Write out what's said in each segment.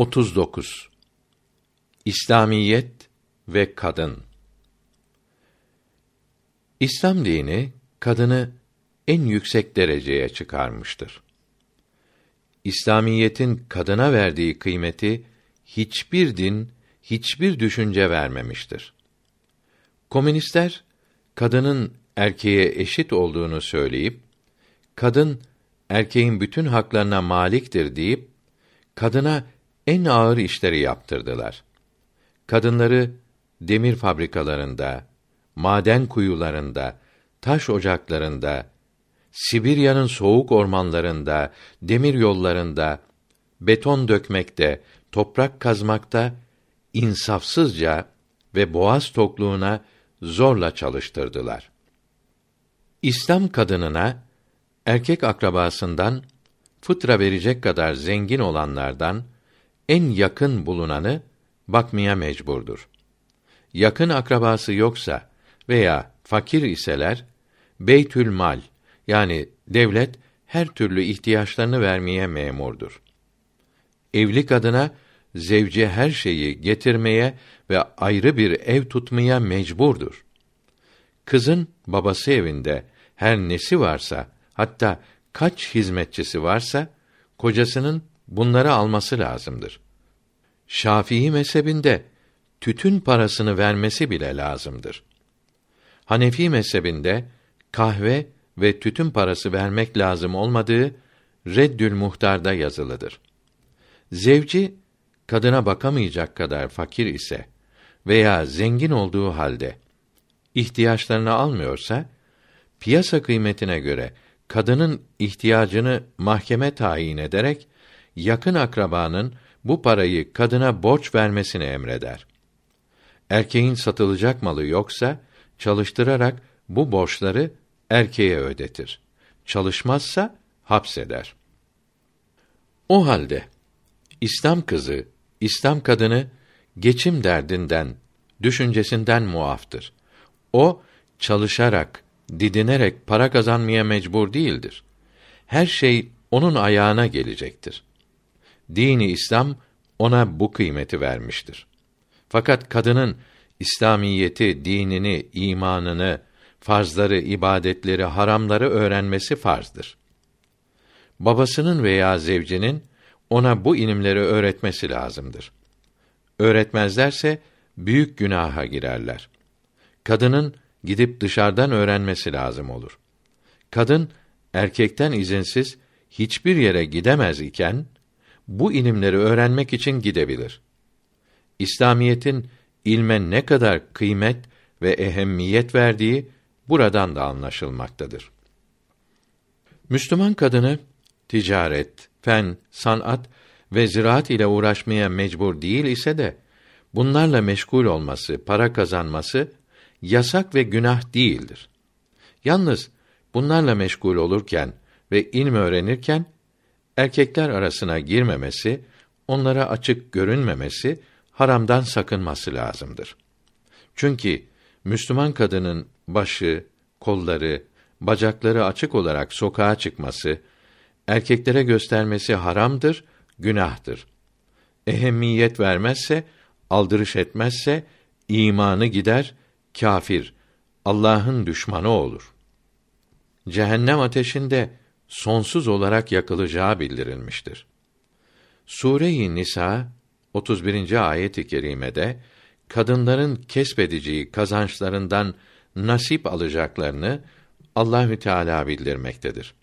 39 İslamiyet ve kadın İslam dini kadını en yüksek dereceye çıkarmıştır. İslamiyetin kadına verdiği kıymeti hiçbir din, hiçbir düşünce vermemiştir. Komünistler kadının erkeğe eşit olduğunu söyleyip kadın erkeğin bütün haklarına maliktir deyip kadına en ağır işleri yaptırdılar. Kadınları demir fabrikalarında, maden kuyularında, taş ocaklarında, Sibirya'nın soğuk ormanlarında, demir yollarında, beton dökmekte, toprak kazmakta insafsızca ve boğaz tokluğuna zorla çalıştırdılar. İslam kadınına erkek akrabasından fıtra verecek kadar zengin olanlardan en yakın bulunanı bakmaya mecburdur. Yakın akrabası yoksa veya fakir iseler Beytül Mal yani devlet her türlü ihtiyaçlarını vermeye memurdur. Evli kadına zevce her şeyi getirmeye ve ayrı bir ev tutmaya mecburdur. Kızın babası evinde her nesi varsa, hatta kaç hizmetçisi varsa, kocasının bunları alması lazımdır. Şafii mezhebinde tütün parasını vermesi bile lazımdır. Hanefi mezhebinde kahve ve tütün parası vermek lazım olmadığı Reddül Muhtar'da yazılıdır. Zevci kadına bakamayacak kadar fakir ise veya zengin olduğu halde ihtiyaçlarını almıyorsa piyasa kıymetine göre kadının ihtiyacını mahkeme tayin ederek yakın akrabanın bu parayı kadına borç vermesini emreder. Erkeğin satılacak malı yoksa çalıştırarak bu borçları erkeğe ödetir. Çalışmazsa hapseder. O halde İslam kızı, İslam kadını geçim derdinden, düşüncesinden muaftır. O çalışarak, didinerek para kazanmaya mecbur değildir. Her şey onun ayağına gelecektir. Dini İslam ona bu kıymeti vermiştir. Fakat kadının İslamiyeti, dinini, imanını, farzları, ibadetleri, haramları öğrenmesi farzdır. Babasının veya zevcinin ona bu ilimleri öğretmesi lazımdır. Öğretmezlerse büyük günaha girerler. Kadının gidip dışarıdan öğrenmesi lazım olur. Kadın erkekten izinsiz hiçbir yere gidemez iken bu ilimleri öğrenmek için gidebilir. İslamiyetin ilme ne kadar kıymet ve ehemmiyet verdiği buradan da anlaşılmaktadır. Müslüman kadını ticaret, fen, sanat ve ziraat ile uğraşmaya mecbur değil ise de bunlarla meşgul olması, para kazanması yasak ve günah değildir. Yalnız bunlarla meşgul olurken ve ilm öğrenirken erkekler arasına girmemesi, onlara açık görünmemesi, haramdan sakınması lazımdır. Çünkü Müslüman kadının başı, kolları, bacakları açık olarak sokağa çıkması, erkeklere göstermesi haramdır, günahtır. Ehemmiyet vermezse, aldırış etmezse imanı gider, kâfir, Allah'ın düşmanı olur. Cehennem ateşinde sonsuz olarak yakılacağı bildirilmiştir. Sure-i Nisa 31. ayet-i kerimede kadınların kesbedeceği kazançlarından nasip alacaklarını Allahü Teala bildirmektedir.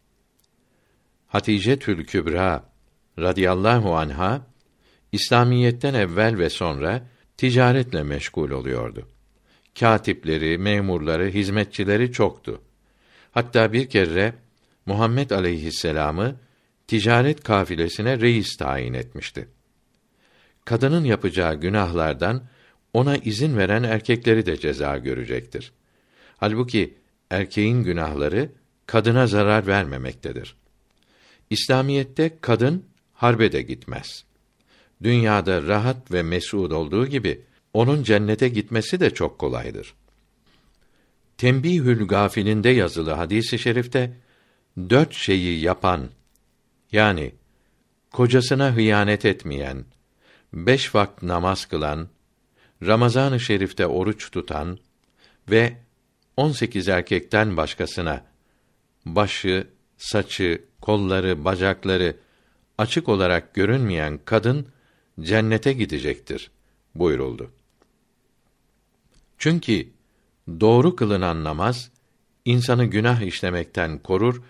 Hatice Tül Kübra radıyallahu anha İslamiyetten evvel ve sonra ticaretle meşgul oluyordu. Katipleri, memurları, hizmetçileri çoktu. Hatta bir kere Muhammed aleyhisselamı ticaret kafilesine reis tayin etmişti. Kadının yapacağı günahlardan ona izin veren erkekleri de ceza görecektir. Halbuki erkeğin günahları kadına zarar vermemektedir. İslamiyette kadın harbe de gitmez. Dünyada rahat ve mesud olduğu gibi onun cennete gitmesi de çok kolaydır. Tembihül Gafilinde yazılı hadisi i şerifte dört şeyi yapan yani kocasına hıyanet etmeyen, beş vakit namaz kılan, Ramazan-ı Şerif'te oruç tutan ve 18 erkekten başkasına başı, saçı, kolları, bacakları açık olarak görünmeyen kadın cennete gidecektir buyuruldu. Çünkü doğru kılınan namaz insanı günah işlemekten korur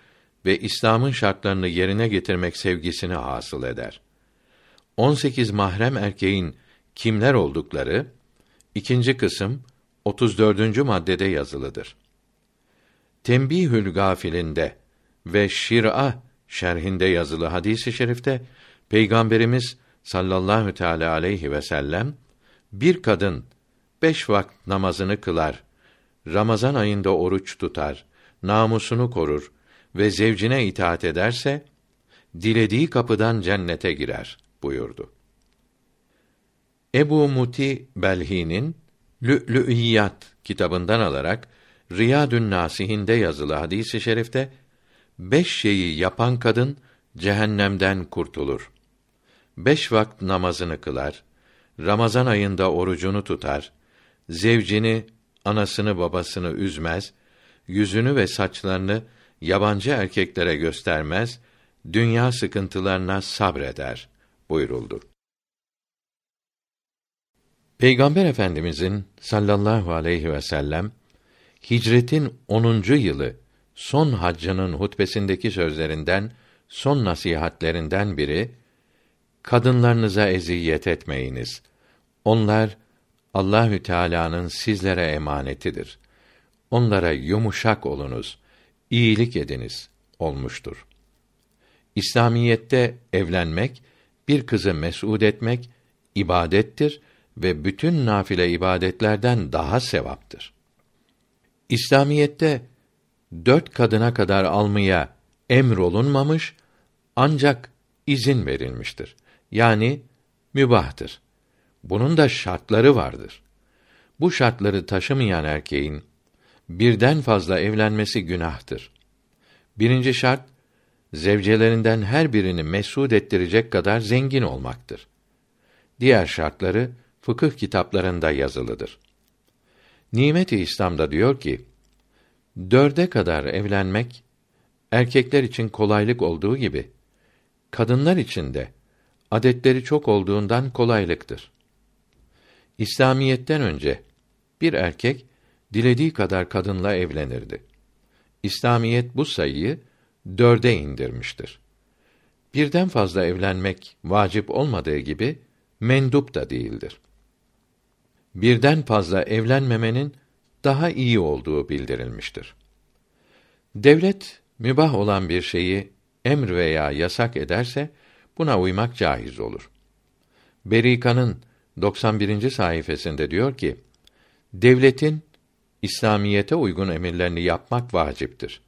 ve İslam'ın şartlarını yerine getirmek sevgisini hasıl eder. 18 mahrem erkeğin kimler oldukları ikinci kısım 34. maddede yazılıdır. Tembihül Gafilinde ve Şir'a şerhinde yazılı hadisi i şerifte Peygamberimiz sallallahu teala aleyhi ve sellem bir kadın beş vakit namazını kılar, Ramazan ayında oruç tutar, namusunu korur ve zevcine itaat ederse dilediği kapıdan cennete girer buyurdu. Ebu Muti Belhi'nin Lü'lü'iyat kitabından alarak Riyadün Nasihinde yazılı hadisi şerifte beş şeyi yapan kadın cehennemden kurtulur. Beş vakit namazını kılar, Ramazan ayında orucunu tutar, zevcini, anasını babasını üzmez, yüzünü ve saçlarını yabancı erkeklere göstermez, dünya sıkıntılarına sabreder buyuruldu. Peygamber Efendimizin sallallahu aleyhi ve sellem hicretin 10. yılı son haccının hutbesindeki sözlerinden son nasihatlerinden biri kadınlarınıza eziyet etmeyiniz. Onlar Allahü Teala'nın sizlere emanetidir. Onlara yumuşak olunuz, iyilik ediniz olmuştur. İslamiyette evlenmek, bir kızı mes'ud etmek ibadettir ve bütün nafile ibadetlerden daha sevaptır. İslamiyette dört kadına kadar almaya emrolunmamış, ancak izin verilmiştir. Yani mübahtır. Bunun da şartları vardır. Bu şartları taşımayan erkeğin birden fazla evlenmesi günahtır. Birinci şart zevcelerinden her birini mesud ettirecek kadar zengin olmaktır. Diğer şartları fıkıh kitaplarında yazılıdır. Nimet-i İslam'da diyor ki, dörde kadar evlenmek, erkekler için kolaylık olduğu gibi, kadınlar için de adetleri çok olduğundan kolaylıktır. İslamiyetten önce bir erkek dilediği kadar kadınla evlenirdi. İslamiyet bu sayıyı dörde indirmiştir. Birden fazla evlenmek vacip olmadığı gibi mendup da değildir. Birden fazla evlenmemenin daha iyi olduğu bildirilmiştir. Devlet mübah olan bir şeyi emr veya yasak ederse buna uymak caiz olur. Berika'nın 91. sayfasında diyor ki: Devletin İslamiyete uygun emirlerini yapmak vaciptir.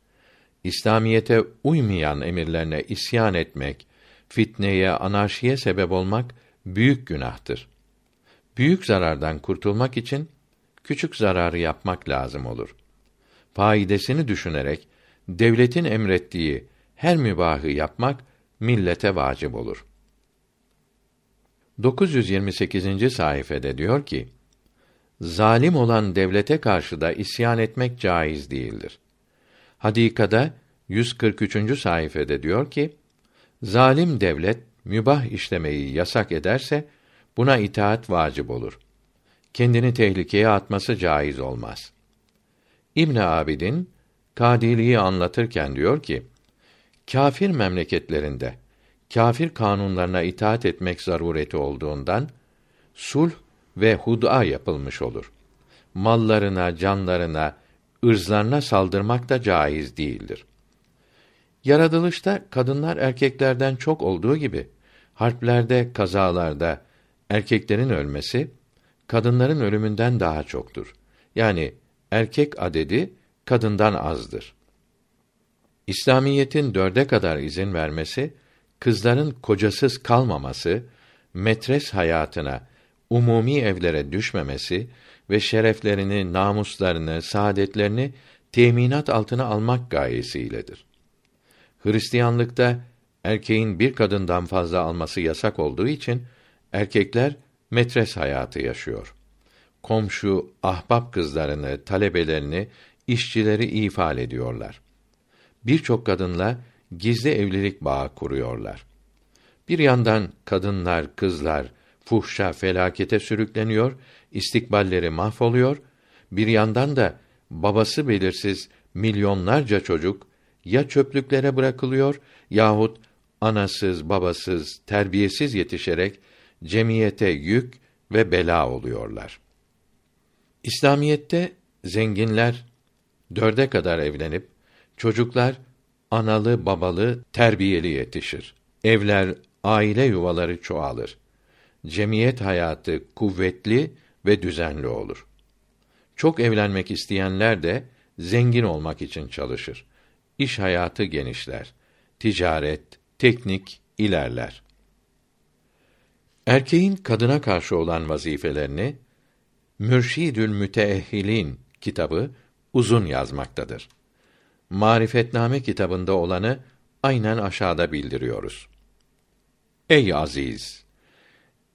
İslamiyete uymayan emirlerine isyan etmek, fitneye, anarşiye sebep olmak büyük günahtır. Büyük zarardan kurtulmak için küçük zararı yapmak lazım olur. Faidesini düşünerek devletin emrettiği her mübahı yapmak millete vacip olur. 928. sayfede diyor ki: Zalim olan devlete karşı da isyan etmek caiz değildir. Hadikada 143. sayfede diyor ki: Zalim devlet mübah işlemeyi yasak ederse buna itaat vacip olur. Kendini tehlikeye atması caiz olmaz. İbn Abidin Kadiliği anlatırken diyor ki: Kâfir memleketlerinde kâfir kanunlarına itaat etmek zarureti olduğundan sulh ve hud'a yapılmış olur. Mallarına, canlarına, ırzlarına saldırmak da caiz değildir. Yaratılışta kadınlar erkeklerden çok olduğu gibi harplerde, kazalarda erkeklerin ölmesi kadınların ölümünden daha çoktur. Yani erkek adedi kadından azdır. İslamiyetin dörde kadar izin vermesi, kızların kocasız kalmaması, metres hayatına, umumi evlere düşmemesi ve şereflerini, namuslarını, saadetlerini teminat altına almak gayesiyledir. Hristiyanlıkta erkeğin bir kadından fazla alması yasak olduğu için Erkekler metres hayatı yaşıyor. Komşu, ahbap kızlarını, talebelerini, işçileri ifal ediyorlar. Birçok kadınla gizli evlilik bağı kuruyorlar. Bir yandan kadınlar, kızlar fuhşa, felakete sürükleniyor, istikballeri mahvoluyor. Bir yandan da babası belirsiz milyonlarca çocuk ya çöplüklere bırakılıyor yahut anasız, babasız, terbiyesiz yetişerek cemiyete yük ve bela oluyorlar. İslamiyette zenginler dörde kadar evlenip çocuklar analı babalı terbiyeli yetişir. Evler, aile yuvaları çoğalır. Cemiyet hayatı kuvvetli ve düzenli olur. Çok evlenmek isteyenler de zengin olmak için çalışır. İş hayatı genişler. Ticaret, teknik ilerler. Erkeğin kadına karşı olan vazifelerini Mürşidül Müteehhilin kitabı uzun yazmaktadır. Marifetname kitabında olanı aynen aşağıda bildiriyoruz. Ey aziz!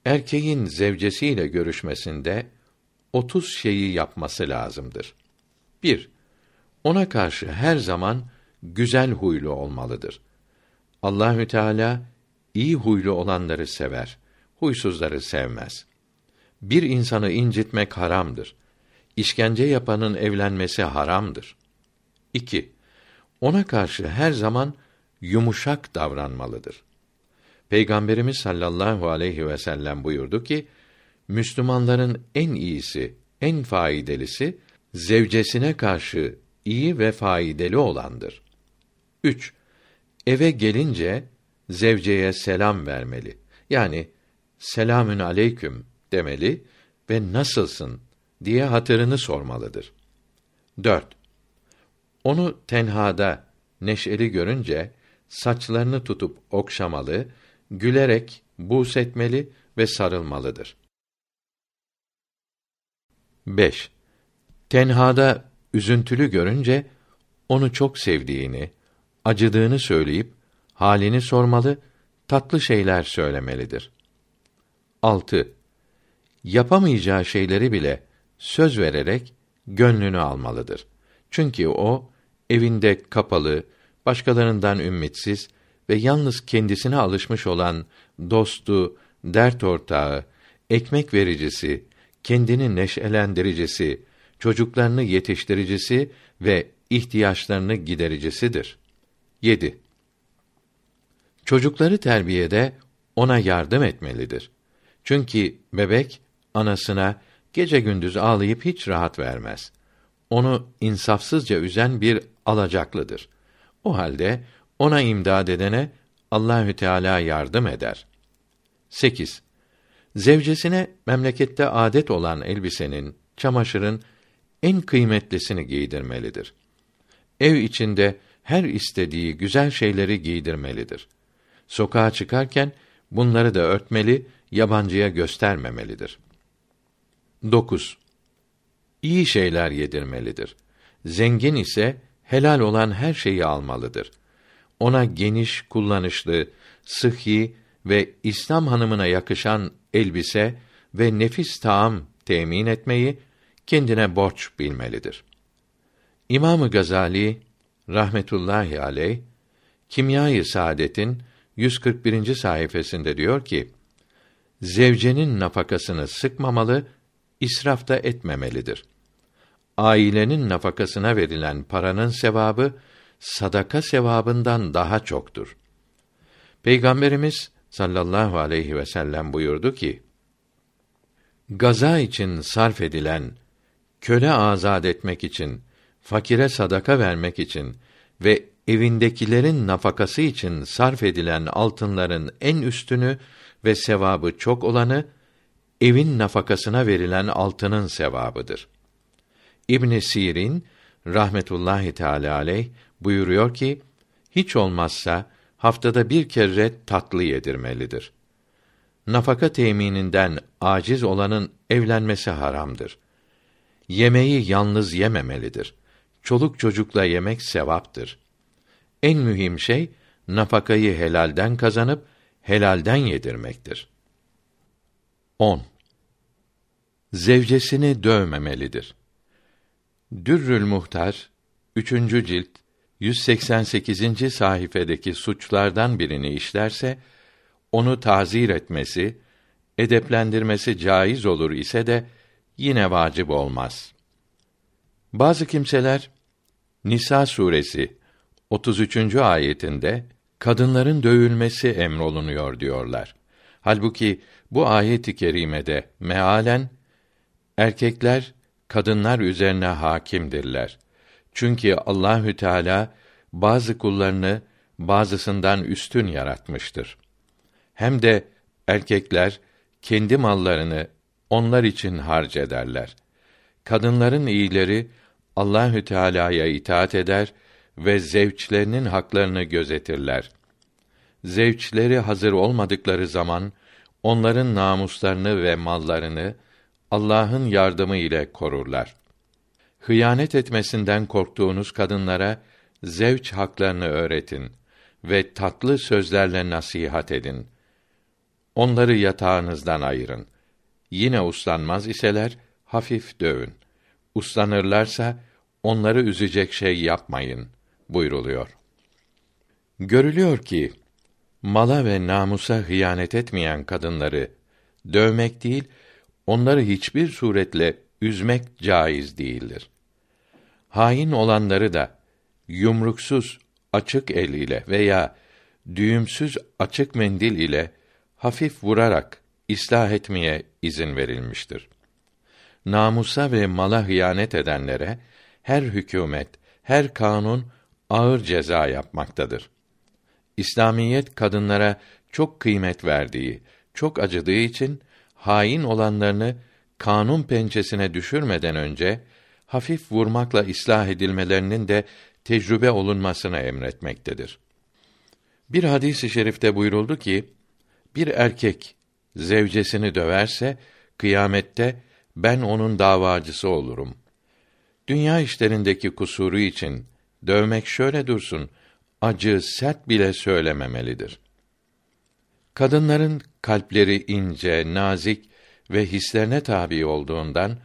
Erkeğin zevcesiyle görüşmesinde otuz şeyi yapması lazımdır. 1. Ona karşı her zaman güzel huylu olmalıdır. Allahü Teala iyi huylu olanları sever, huysuzları sevmez. Bir insanı incitmek haramdır. İşkence yapanın evlenmesi haramdır. 2. Ona karşı her zaman yumuşak davranmalıdır. Peygamberimiz sallallahu aleyhi ve sellem buyurdu ki, Müslümanların en iyisi, en faydalısı zevcesine karşı iyi ve faydalı olandır. 3. Eve gelince zevceye selam vermeli. Yani selamün aleyküm demeli ve nasılsın diye hatırını sormalıdır. 4. Onu tenhada neşeli görünce saçlarını tutup okşamalı, gülerek buğs etmeli ve sarılmalıdır. 5. Tenhada üzüntülü görünce onu çok sevdiğini, acıdığını söyleyip halini sormalı, tatlı şeyler söylemelidir. 6. Yapamayacağı şeyleri bile söz vererek gönlünü almalıdır. Çünkü o evinde kapalı, başkalarından ümitsiz ve yalnız kendisine alışmış olan dostu, dert ortağı, ekmek vericisi, kendini neşelendiricisi, çocuklarını yetiştiricisi ve ihtiyaçlarını gidericisidir. 7. Çocukları terbiyede ona yardım etmelidir. Çünkü bebek anasına gece gündüz ağlayıp hiç rahat vermez. Onu insafsızca üzen bir alacaklıdır. O halde ona imdad edene Allahü Teala yardım eder. 8. Zevcesine memlekette adet olan elbisenin, çamaşırın en kıymetlisini giydirmelidir. Ev içinde her istediği güzel şeyleri giydirmelidir. Sokağa çıkarken bunları da örtmeli, yabancıya göstermemelidir. 9. İyi şeyler yedirmelidir. Zengin ise helal olan her şeyi almalıdır. Ona geniş, kullanışlı, sıhhi ve İslam hanımına yakışan elbise ve nefis taam temin etmeyi kendine borç bilmelidir. İmamı Gazali rahmetullahi aleyh Kimyayı Saadet'in 141. sayfasında diyor ki: Zevcenin nafakasını sıkmamalı, israfta etmemelidir. Ailenin nafakasına verilen paranın sevabı sadaka sevabından daha çoktur. Peygamberimiz sallallahu aleyhi ve sellem buyurdu ki: Gaza için sarf edilen, köle azad etmek için, fakire sadaka vermek için ve evindekilerin nafakası için sarf edilen altınların en üstünü ve sevabı çok olanı evin nafakasına verilen altının sevabıdır. İbn Sirin rahmetullahi teala aleyh buyuruyor ki hiç olmazsa haftada bir kere tatlı yedirmelidir. Nafaka temininden aciz olanın evlenmesi haramdır. Yemeği yalnız yememelidir. Çoluk çocukla yemek sevaptır. En mühim şey nafakayı helalden kazanıp helalden yedirmektir. 10. Zevcesini dövmemelidir. Dürrül Muhtar 3. cilt 188. sayfedeki suçlardan birini işlerse onu tazir etmesi, edeplendirmesi caiz olur ise de yine vacip olmaz. Bazı kimseler Nisa suresi 33. ayetinde kadınların dövülmesi emrolunuyor diyorlar. Halbuki bu ayet-i kerimede mealen erkekler kadınlar üzerine hakimdirler. Çünkü Allahü Teala bazı kullarını bazısından üstün yaratmıştır. Hem de erkekler kendi mallarını onlar için harc ederler. Kadınların iyileri Allahü Teala'ya itaat eder ve zevçlerinin haklarını gözetirler. Zevçleri hazır olmadıkları zaman onların namuslarını ve mallarını Allah'ın yardımı ile korurlar. Hıyanet etmesinden korktuğunuz kadınlara zevç haklarını öğretin ve tatlı sözlerle nasihat edin. Onları yatağınızdan ayırın. Yine uslanmaz iseler hafif dövün. Uslanırlarsa onları üzecek şey yapmayın buyruluyor. Görülüyor ki mala ve namusa hıyanet etmeyen kadınları dövmek değil, onları hiçbir suretle üzmek caiz değildir. Hain olanları da yumruksuz açık el ile veya düğümsüz açık mendil ile hafif vurarak ıslah etmeye izin verilmiştir. Namusa ve mala hıyanet edenlere her hükümet, her kanun ağır ceza yapmaktadır. İslamiyet kadınlara çok kıymet verdiği, çok acıdığı için hain olanlarını kanun pençesine düşürmeden önce hafif vurmakla ıslah edilmelerinin de tecrübe olunmasını emretmektedir. Bir hadis-i şerifte buyuruldu ki, bir erkek zevcesini döverse kıyamette ben onun davacısı olurum. Dünya işlerindeki kusuru için dövmek şöyle dursun, acı, sert bile söylememelidir. Kadınların kalpleri ince, nazik ve hislerine tabi olduğundan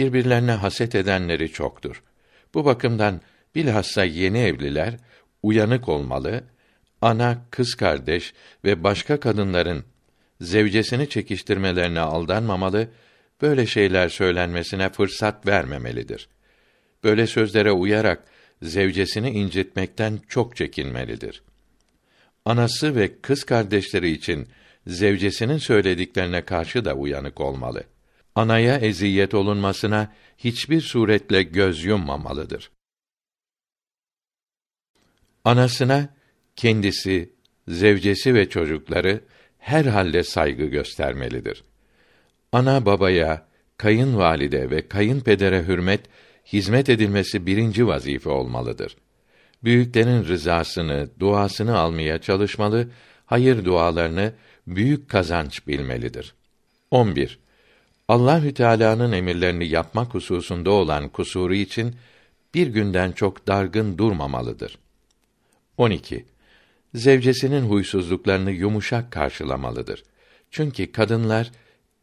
birbirlerine haset edenleri çoktur. Bu bakımdan bilhassa yeni evliler uyanık olmalı, ana, kız kardeş ve başka kadınların zevcesini çekiştirmelerine aldanmamalı, böyle şeyler söylenmesine fırsat vermemelidir. Böyle sözlere uyarak zevcesini incitmekten çok çekinmelidir. Anası ve kız kardeşleri için zevcesinin söylediklerine karşı da uyanık olmalı. Anaya eziyet olunmasına hiçbir suretle göz yummamalıdır. Anasına kendisi, zevcesi ve çocukları her halde saygı göstermelidir. Ana babaya, kayınvalide ve kayınpedere hürmet hizmet edilmesi birinci vazife olmalıdır. Büyüklerin rızasını, duasını almaya çalışmalı, hayır dualarını büyük kazanç bilmelidir. 11. Allahü Teala'nın emirlerini yapmak hususunda olan kusuru için bir günden çok dargın durmamalıdır. 12. Zevcesinin huysuzluklarını yumuşak karşılamalıdır. Çünkü kadınlar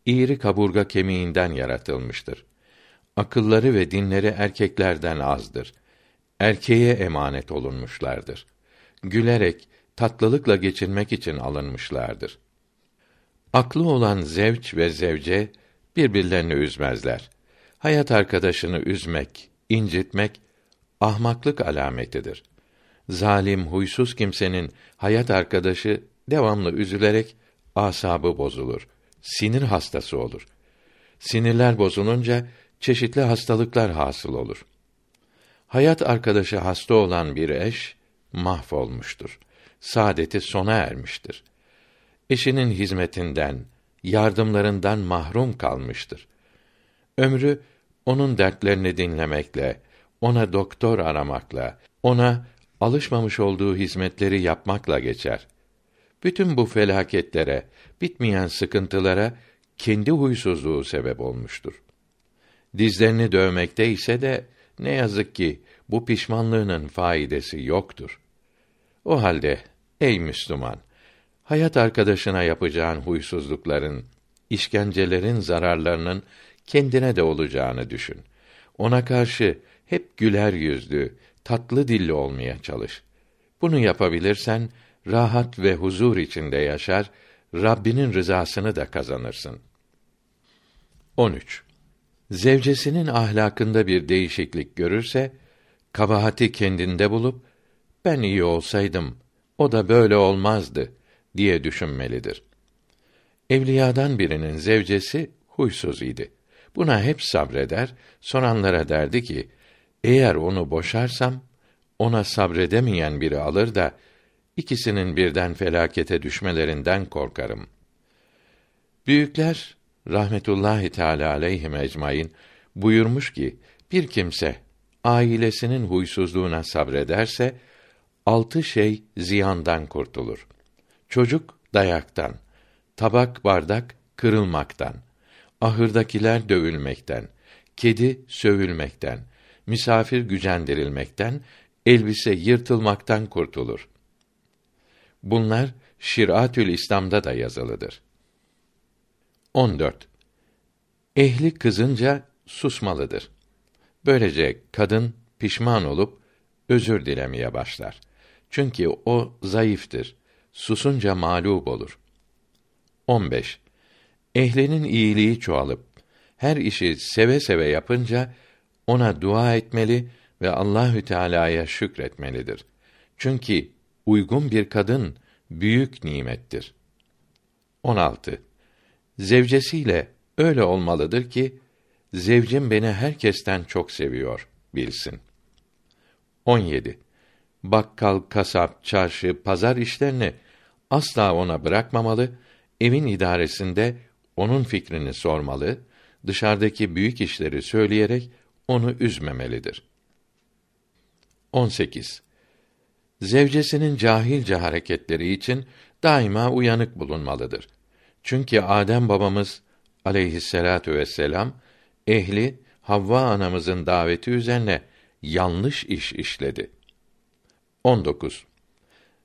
iğri kaburga kemiğinden yaratılmıştır akılları ve dinleri erkeklerden azdır. Erkeğe emanet olunmuşlardır. Gülerek, tatlılıkla geçinmek için alınmışlardır. Aklı olan zevç ve zevce birbirlerini üzmezler. Hayat arkadaşını üzmek, incitmek ahmaklık alametidir. Zalim, huysuz kimsenin hayat arkadaşı devamlı üzülerek asabı bozulur. Sinir hastası olur. Sinirler bozulunca çeşitli hastalıklar hasıl olur. Hayat arkadaşı hasta olan bir eş mahvolmuştur. Saadeti sona ermiştir. Eşinin hizmetinden, yardımlarından mahrum kalmıştır. Ömrü onun dertlerini dinlemekle, ona doktor aramakla, ona alışmamış olduğu hizmetleri yapmakla geçer. Bütün bu felaketlere, bitmeyen sıkıntılara kendi huysuzluğu sebep olmuştur dizlerini dövmekte ise de ne yazık ki bu pişmanlığının faidesi yoktur. O halde ey Müslüman, hayat arkadaşına yapacağın huysuzlukların işkencelerin zararlarının kendine de olacağını düşün. Ona karşı hep güler yüzlü, tatlı dilli olmaya çalış. Bunu yapabilirsen rahat ve huzur içinde yaşar, Rabbinin rızasını da kazanırsın. 13. Zevcesinin ahlakında bir değişiklik görürse, kabahati kendinde bulup, ben iyi olsaydım, o da böyle olmazdı, diye düşünmelidir. Evliyadan birinin zevcesi huysuz idi. Buna hep sabreder, soranlara derdi ki, eğer onu boşarsam, ona sabredemeyen biri alır da, ikisinin birden felakete düşmelerinden korkarım. Büyükler rahmetullahi teala aleyhim ecmaîn buyurmuş ki bir kimse ailesinin huysuzluğuna sabrederse altı şey ziyandan kurtulur. Çocuk dayaktan, tabak bardak kırılmaktan, ahırdakiler dövülmekten, kedi sövülmekten, misafir gücendirilmekten, elbise yırtılmaktan kurtulur. Bunlar Şiratül İslam'da da yazılıdır. 14. Ehli kızınca susmalıdır. Böylece kadın pişman olup özür dilemeye başlar. Çünkü o zayıftır. Susunca mağlup olur. 15. Ehlinin iyiliği çoğalıp her işi seve seve yapınca ona dua etmeli ve Allahü Teala'ya şükretmelidir. Çünkü uygun bir kadın büyük nimettir. 16. Zevcesiyle öyle olmalıdır ki zevcim beni herkesten çok seviyor bilsin. 17. Bakkal, kasap, çarşı, pazar işlerini asla ona bırakmamalı, evin idaresinde onun fikrini sormalı, dışarıdaki büyük işleri söyleyerek onu üzmemelidir. 18. Zevcesinin cahilce hareketleri için daima uyanık bulunmalıdır. Çünkü Adem babamız aleyhisselatu vesselam ehli Havva anamızın daveti üzerine yanlış iş işledi. 19.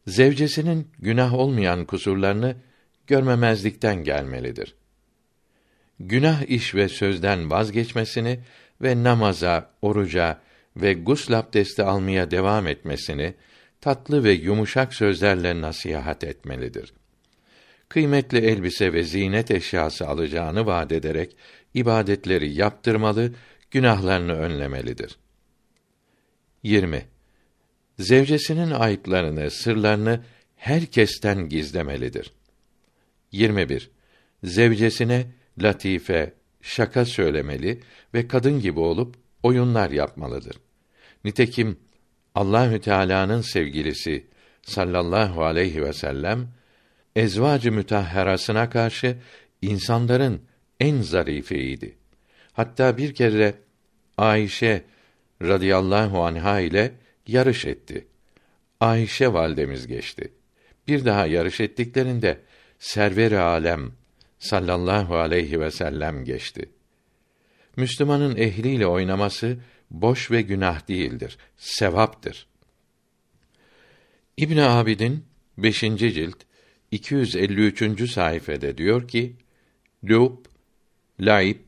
Zevcesinin günah olmayan kusurlarını görmemezlikten gelmelidir. Günah iş ve sözden vazgeçmesini ve namaza, oruca ve gusl abdesti almaya devam etmesini tatlı ve yumuşak sözlerle nasihat etmelidir. Kıymetli elbise ve zinet eşyası alacağını vaat ederek ibadetleri yaptırmalı, günahlarını önlemelidir. 20. Zevcesinin ayıplarını, sırlarını herkesten gizlemelidir. 21. Zevcesine latife, şaka söylemeli ve kadın gibi olup oyunlar yapmalıdır. Nitekim Allahü Teala'nın sevgilisi sallallahu aleyhi ve sellem ezvacı mütahherasına karşı insanların en zarifeydi. Hatta bir kere Ayşe radıyallahu anha ile yarış etti. Ayşe validemiz geçti. Bir daha yarış ettiklerinde server alem sallallahu aleyhi ve sellem geçti. Müslümanın ehliyle oynaması boş ve günah değildir, sevaptır. İbn Abidin 5. cilt 253. sayfede diyor ki: Lub, laib,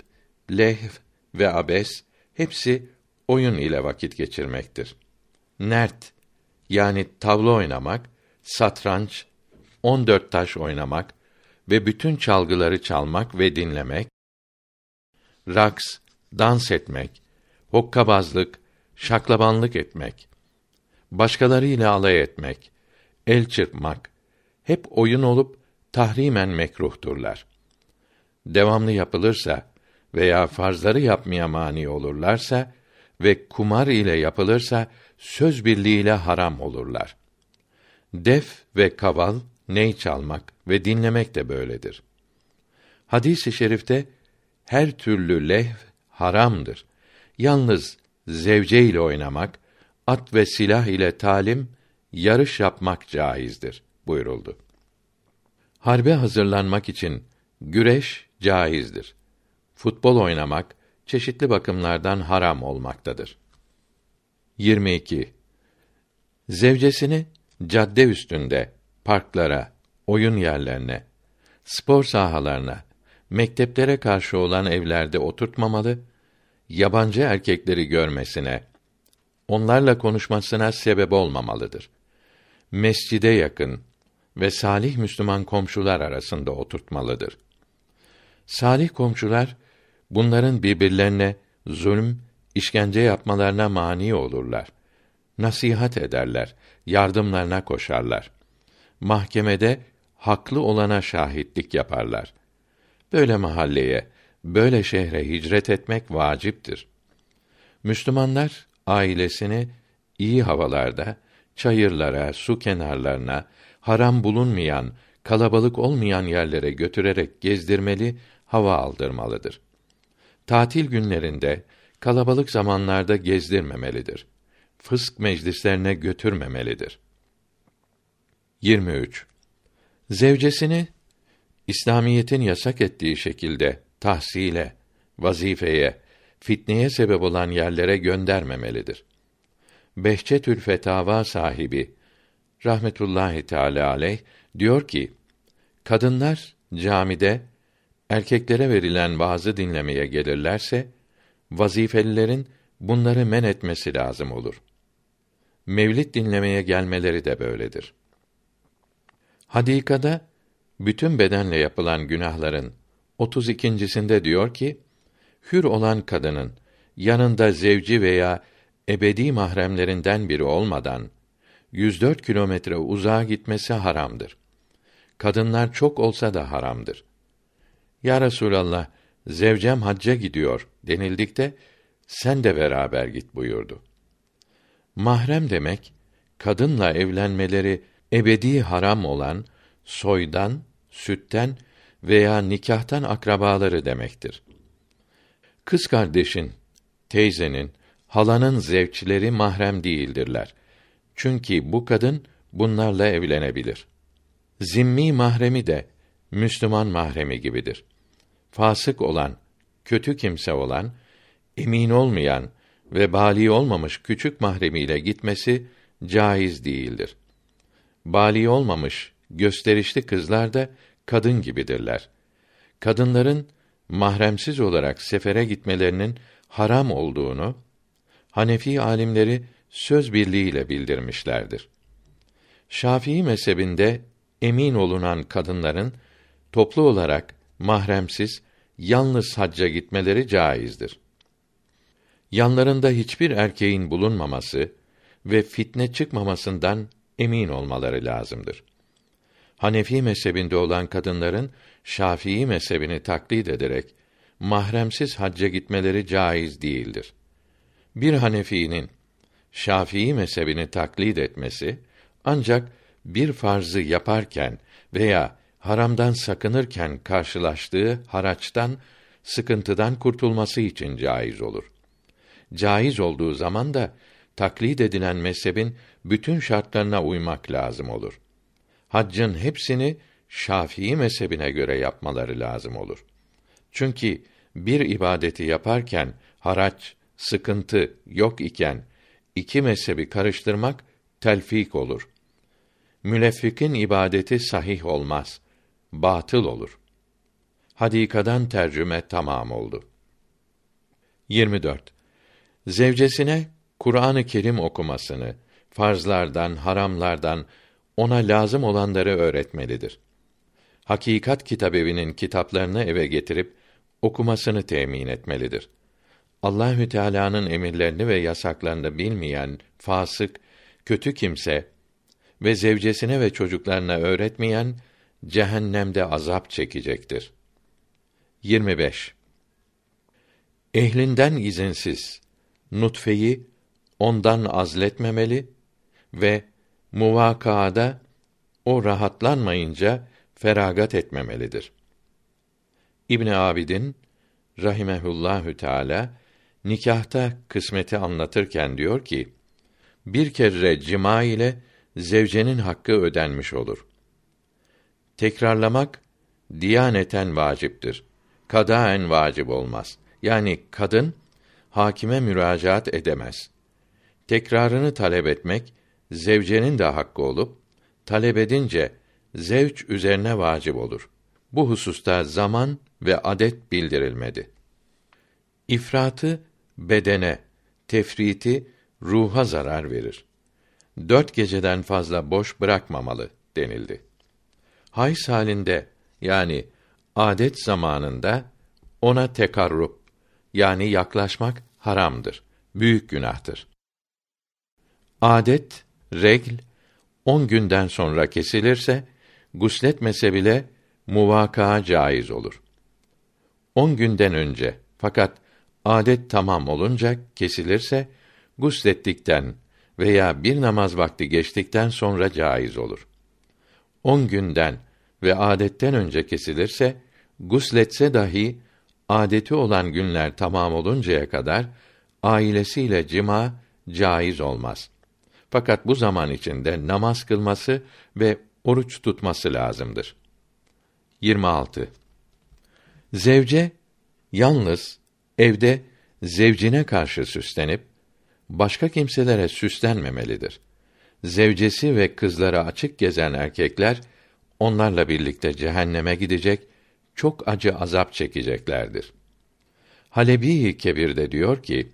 lehv ve abes hepsi oyun ile vakit geçirmektir. Nert yani tavla oynamak, satranç, on dört taş oynamak ve bütün çalgıları çalmak ve dinlemek, raks, dans etmek, hokkabazlık, şaklabanlık etmek, başkalarıyla alay etmek, el çırpmak, hep oyun olup tahrimen mekruhturlar. Devamlı yapılırsa veya farzları yapmaya mani olurlarsa ve kumar ile yapılırsa söz birliğiyle haram olurlar. Def ve kaval, ney çalmak ve dinlemek de böyledir. Hadis-i şerifte her türlü lehv haramdır. Yalnız zevce ile oynamak, at ve silah ile talim, yarış yapmak caizdir buyuruldu. Harbe hazırlanmak için güreş caizdir. Futbol oynamak çeşitli bakımlardan haram olmaktadır. 22. Zevcesini cadde üstünde, parklara, oyun yerlerine, spor sahalarına, mekteplere karşı olan evlerde oturtmamalı, yabancı erkekleri görmesine, onlarla konuşmasına sebep olmamalıdır. Mescide yakın ve salih Müslüman komşular arasında oturtmalıdır. Salih komşular bunların birbirlerine zulüm, işkence yapmalarına mani olurlar. Nasihat ederler, yardımlarına koşarlar. Mahkemede haklı olana şahitlik yaparlar. Böyle mahalleye, böyle şehre hicret etmek vaciptir. Müslümanlar ailesini iyi havalarda çayırlara, su kenarlarına, haram bulunmayan, kalabalık olmayan yerlere götürerek gezdirmeli, hava aldırmalıdır. Tatil günlerinde, kalabalık zamanlarda gezdirmemelidir. Fısk meclislerine götürmemelidir. 23. Zevcesini İslamiyetin yasak ettiği şekilde tahsile, vazifeye, fitneye sebep olan yerlere göndermemelidir. Behçetül Fetava sahibi rahmetullahi teala aleyh diyor ki: Kadınlar camide erkeklere verilen vaazı dinlemeye gelirlerse vazifelilerin bunları men etmesi lazım olur. Mevlid dinlemeye gelmeleri de böyledir. Hadikada bütün bedenle yapılan günahların 32.sinde diyor ki, hür olan kadının yanında zevci veya ebedi mahremlerinden biri olmadan 104 kilometre uzağa gitmesi haramdır. Kadınlar çok olsa da haramdır. Ya Resulallah, zevcem hacca gidiyor denildikte sen de beraber git buyurdu. Mahrem demek kadınla evlenmeleri ebedi haram olan soydan, sütten veya nikahtan akrabaları demektir. Kız kardeşin, teyzenin, halanın zevçleri mahrem değildirler. Çünkü bu kadın bunlarla evlenebilir. Zimmi mahremi de Müslüman mahremi gibidir. Fasık olan, kötü kimse olan, emin olmayan ve bali olmamış küçük mahremiyle gitmesi caiz değildir. Bali olmamış gösterişli kızlar da kadın gibidirler. Kadınların mahremsiz olarak sefere gitmelerinin haram olduğunu Hanefi alimleri söz birliğiyle bildirmişlerdir. Şafii mezhebinde emin olunan kadınların toplu olarak mahremsiz yalnız hacca gitmeleri caizdir. Yanlarında hiçbir erkeğin bulunmaması ve fitne çıkmamasından emin olmaları lazımdır. Hanefi mezhebinde olan kadınların Şafii mezhebini taklit ederek mahremsiz hacca gitmeleri caiz değildir. Bir Hanefi'nin Şafii mezhebini taklit etmesi ancak bir farzı yaparken veya haramdan sakınırken karşılaştığı haraçtan, sıkıntıdan kurtulması için caiz olur. Caiz olduğu zaman da taklit edilen mezhebin bütün şartlarına uymak lazım olur. Haccın hepsini Şafii mezhebine göre yapmaları lazım olur. Çünkü bir ibadeti yaparken haraç, sıkıntı yok iken iki mezhebi karıştırmak telfik olur. Müleffikin ibadeti sahih olmaz, batıl olur. Hadikadan tercüme tamam oldu. 24. Zevcesine Kur'an-ı Kerim okumasını, farzlardan, haramlardan ona lazım olanları öğretmelidir. Hakikat Kitabevi'nin kitaplarını eve getirip okumasını temin etmelidir. Allahü Teala'nın emirlerini ve yasaklarını bilmeyen fasık, kötü kimse ve zevcesine ve çocuklarına öğretmeyen cehennemde azap çekecektir. 25. Ehlinden izinsiz nutfeyi ondan azletmemeli ve muvakaada o rahatlanmayınca feragat etmemelidir. İbn Abidin rahimehullahü teala nikahta kısmeti anlatırken diyor ki: Bir kere cima ile zevcenin hakkı ödenmiş olur. Tekrarlamak diyaneten vaciptir. Kadaen vacip olmaz. Yani kadın hakime müracaat edemez. Tekrarını talep etmek zevcenin de hakkı olup talep edince zevç üzerine vacip olur. bu hususta zaman ve adet bildirilmedi. İfratı bedene, tefriti ruha zarar verir. Dört geceden fazla boş bırakmamalı denildi. Hays halinde yani adet zamanında ona tekarrub yani yaklaşmak haramdır. Büyük günahtır. Adet, regl, on günden sonra kesilirse, gusletmese bile muvaka caiz olur. On günden önce fakat adet tamam olunca kesilirse, guslettikten veya bir namaz vakti geçtikten sonra caiz olur. On günden ve adetten önce kesilirse, gusletse dahi adeti olan günler tamam oluncaya kadar ailesiyle cima caiz olmaz. Fakat bu zaman içinde namaz kılması ve oruç tutması lazımdır. 26. Zevce yalnız evde zevcine karşı süslenip başka kimselere süslenmemelidir. Zevcesi ve kızları açık gezen erkekler onlarla birlikte cehenneme gidecek, çok acı azap çekeceklerdir. Halebi Kebir de diyor ki,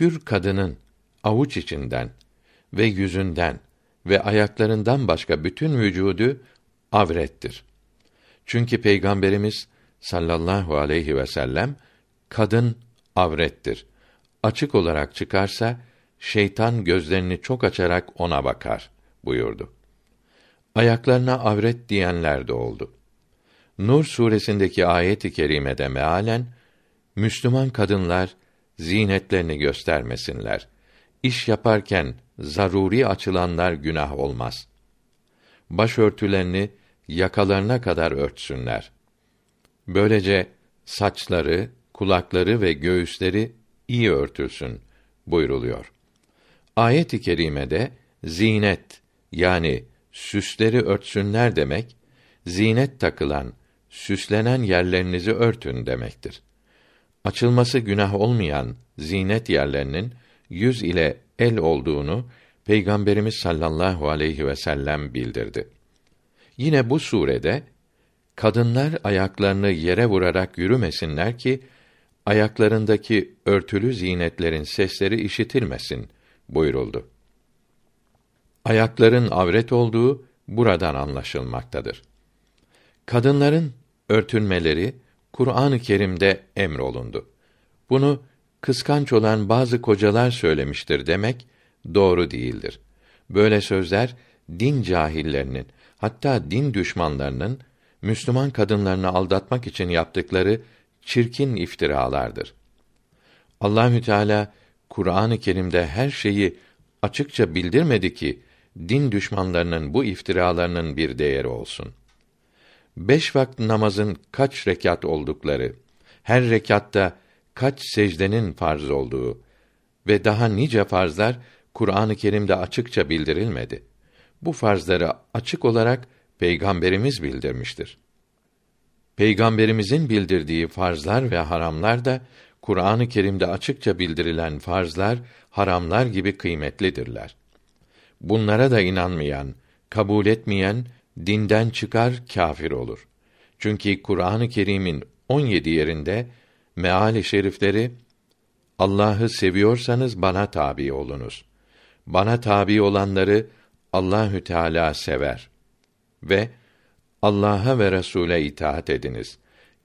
hür kadının avuç içinden ve yüzünden ve ayaklarından başka bütün vücudu avrettir. Çünkü Peygamberimiz sallallahu aleyhi ve sellem kadın avrettir. Açık olarak çıkarsa şeytan gözlerini çok açarak ona bakar buyurdu. Ayaklarına avret diyenler de oldu. Nur suresindeki ayet-i kerimede mealen Müslüman kadınlar zinetlerini göstermesinler. İş yaparken zaruri açılanlar günah olmaz. Başörtülerini yakalarına kadar örtsünler. Böylece saçları, kulakları ve göğüsleri iyi örtülsün buyruluyor. Ayet-i kerimede zinet yani süsleri örtsünler demek, zinet takılan, süslenen yerlerinizi örtün demektir. Açılması günah olmayan zinet yerlerinin yüz ile el olduğunu Peygamberimiz sallallahu aleyhi ve sellem bildirdi. Yine bu surede kadınlar ayaklarını yere vurarak yürümesinler ki ayaklarındaki örtülü zinetlerin sesleri işitilmesin buyuruldu. Ayakların avret olduğu buradan anlaşılmaktadır. Kadınların örtünmeleri Kur'an-ı Kerim'de emrolundu. Bunu kıskanç olan bazı kocalar söylemiştir demek doğru değildir. Böyle sözler din cahillerinin hatta din düşmanlarının Müslüman kadınlarını aldatmak için yaptıkları çirkin iftiralardır. Allahü Teala Kur'an-ı Kerim'de her şeyi açıkça bildirmedi ki din düşmanlarının bu iftiralarının bir değeri olsun. Beş vakit namazın kaç rekat oldukları, her rekatta kaç secdenin farz olduğu ve daha nice farzlar Kur'an-ı Kerim'de açıkça bildirilmedi. Bu farzları açık olarak Peygamberimiz bildirmiştir. Peygamberimizin bildirdiği farzlar ve haramlar da Kur'an-ı Kerim'de açıkça bildirilen farzlar, haramlar gibi kıymetlidirler. Bunlara da inanmayan, kabul etmeyen dinden çıkar kâfir olur. Çünkü Kur'an-ı Kerim'in 17 yerinde meali şerifleri Allah'ı seviyorsanız bana tabi olunuz. Bana tabi olanları Allahü Teala sever ve Allah'a ve Resule itaat ediniz.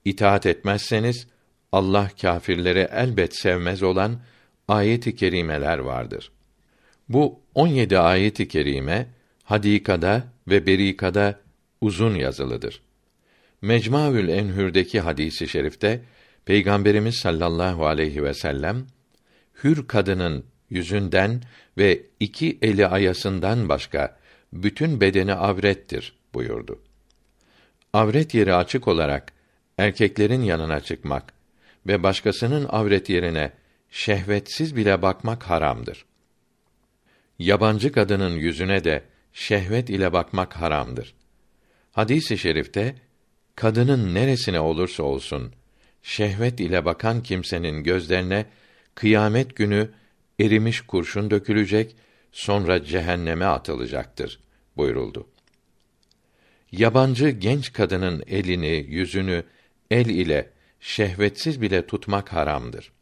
İtaat etmezseniz Allah kâfirleri elbet sevmez olan ayet-i kerimeler vardır. Bu 17 ayet-i kerime Hadikada ve Berikada uzun yazılıdır. Mecmuaül Enhür'deki hadisi şerifte Peygamberimiz sallallahu aleyhi ve sellem hür kadının yüzünden ve iki eli ayasından başka bütün bedeni avrettir buyurdu. Avret yeri açık olarak erkeklerin yanına çıkmak ve başkasının avret yerine şehvetsiz bile bakmak haramdır. Yabancı kadının yüzüne de şehvet ile bakmak haramdır. Hadis-i şerifte kadının neresine olursa olsun şehvet ile bakan kimsenin gözlerine kıyamet günü erimiş kurşun dökülecek, sonra cehenneme atılacaktır buyuruldu. yabancı genç kadının elini, yüzünü el ile şehvetsiz bile tutmak haramdır.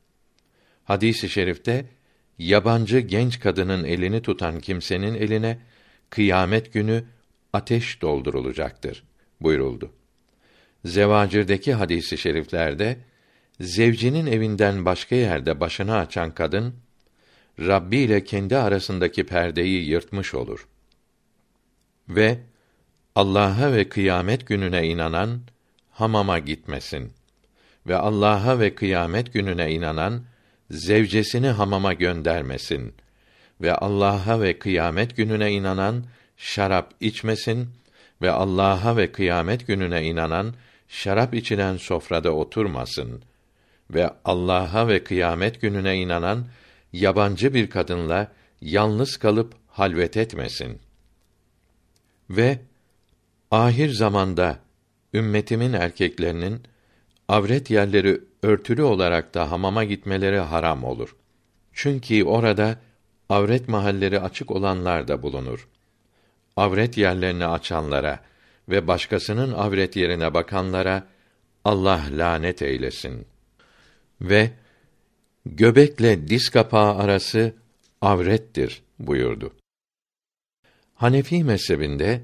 Hadisi i şerifte yabancı genç kadının elini tutan kimsenin eline kıyamet günü ateş doldurulacaktır buyuruldu. Zevacir'deki hadisi şeriflerde zevcinin evinden başka yerde başını açan kadın Rabbi ile kendi arasındaki perdeyi yırtmış olur. Ve Allah'a ve kıyamet gününe inanan hamama gitmesin ve Allah'a ve kıyamet gününe inanan zevcesini hamama göndermesin. Ve Allah'a ve kıyamet gününe inanan şarap içmesin. Ve Allah'a ve kıyamet gününe inanan şarap içilen sofrada oturmasın. Ve Allah'a ve kıyamet gününe inanan yabancı bir kadınla yalnız kalıp halvet etmesin. Ve ahir zamanda ümmetimin erkeklerinin avret yerleri örtülü olarak da hamama gitmeleri haram olur. Çünkü orada avret mahalleri açık olanlar da bulunur. Avret yerlerini açanlara ve başkasının avret yerine bakanlara Allah lanet eylesin. Ve göbekle diz kapağı arası avrettir buyurdu. Hanefi mezhebinde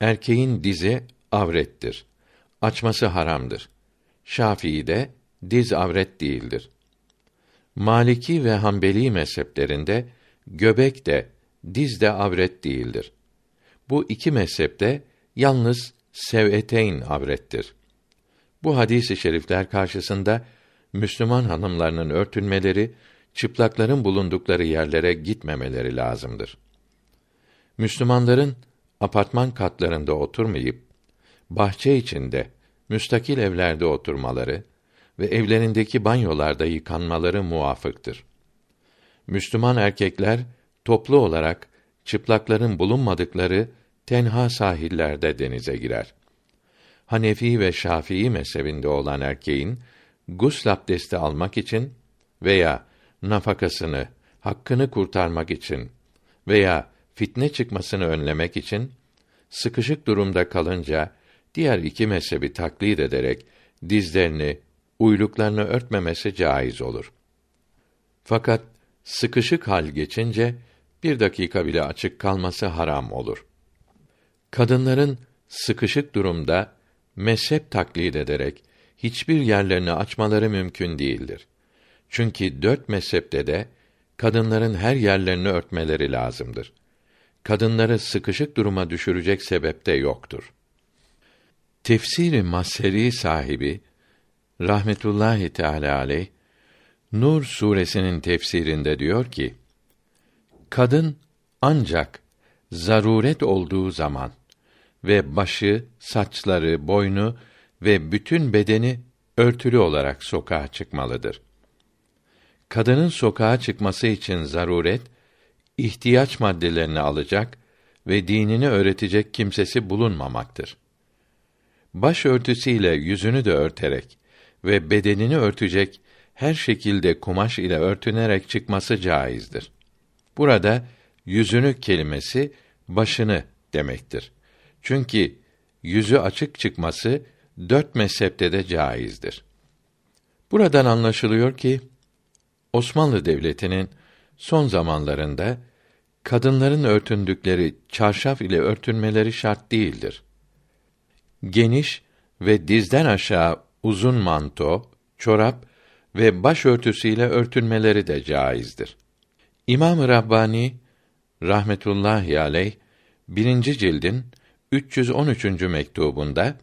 erkeğin dizi avrettir. Açması haramdır. Şafii'de diz avret değildir. Maliki ve Hanbeli mezheplerinde göbek de diz de avret değildir. Bu iki mezhepte yalnız sev'eteyn avrettir. Bu hadis-i şerifler karşısında Müslüman hanımlarının örtünmeleri, çıplakların bulundukları yerlere gitmemeleri lazımdır. Müslümanların apartman katlarında oturmayıp bahçe içinde müstakil evlerde oturmaları ve evlerindeki banyolarda yıkanmaları muvafıktır. Müslüman erkekler toplu olarak çıplakların bulunmadıkları tenha sahillerde denize girer. Hanefi ve Şafii mezhebinde olan erkeğin gusl abdesti almak için veya nafakasını, hakkını kurtarmak için veya fitne çıkmasını önlemek için sıkışık durumda kalınca diğer iki mezhebi taklit ederek dizlerini, uyluklarını örtmemesi caiz olur. Fakat sıkışık hal geçince bir dakika bile açık kalması haram olur. Kadınların sıkışık durumda mezhep taklit ederek hiçbir yerlerini açmaları mümkün değildir. Çünkü dört mezhepte de kadınların her yerlerini örtmeleri lazımdır. Kadınları sıkışık duruma düşürecek sebep de yoktur. Tefsiri Maseri sahibi rahmetullahi teala aleyh Nur suresinin tefsirinde diyor ki: Kadın ancak zaruret olduğu zaman ve başı, saçları, boynu ve bütün bedeni örtülü olarak sokağa çıkmalıdır. Kadının sokağa çıkması için zaruret, ihtiyaç maddelerini alacak ve dinini öğretecek kimsesi bulunmamaktır. Baş örtüsüyle yüzünü de örterek ve bedenini örtecek her şekilde kumaş ile örtünerek çıkması caizdir. Burada yüzünü kelimesi başını demektir. Çünkü yüzü açık çıkması dört mezhepte de caizdir. Buradan anlaşılıyor ki Osmanlı Devleti'nin son zamanlarında kadınların örtündükleri çarşaf ile örtünmeleri şart değildir. Geniş ve dizden aşağı uzun manto, çorap ve başörtüsüyle örtünmeleri de caizdir. İmam-ı Rabbani rahmetullahi aleyh birinci cildin 313. mektubunda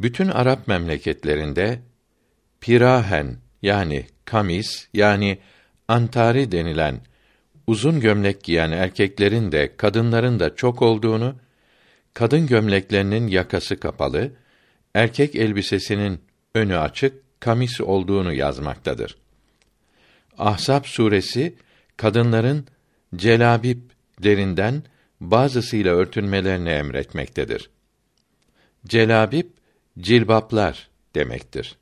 bütün Arap memleketlerinde pirahen yani kamis yani antari denilen uzun gömlek giyen erkeklerin de kadınların da çok olduğunu, kadın gömleklerinin yakası kapalı, erkek elbisesinin önü açık, kamis olduğunu yazmaktadır. Ahzab suresi kadınların celabip derinden bazısıyla örtünmelerini emretmektedir. Celabip cilbaplar demektir.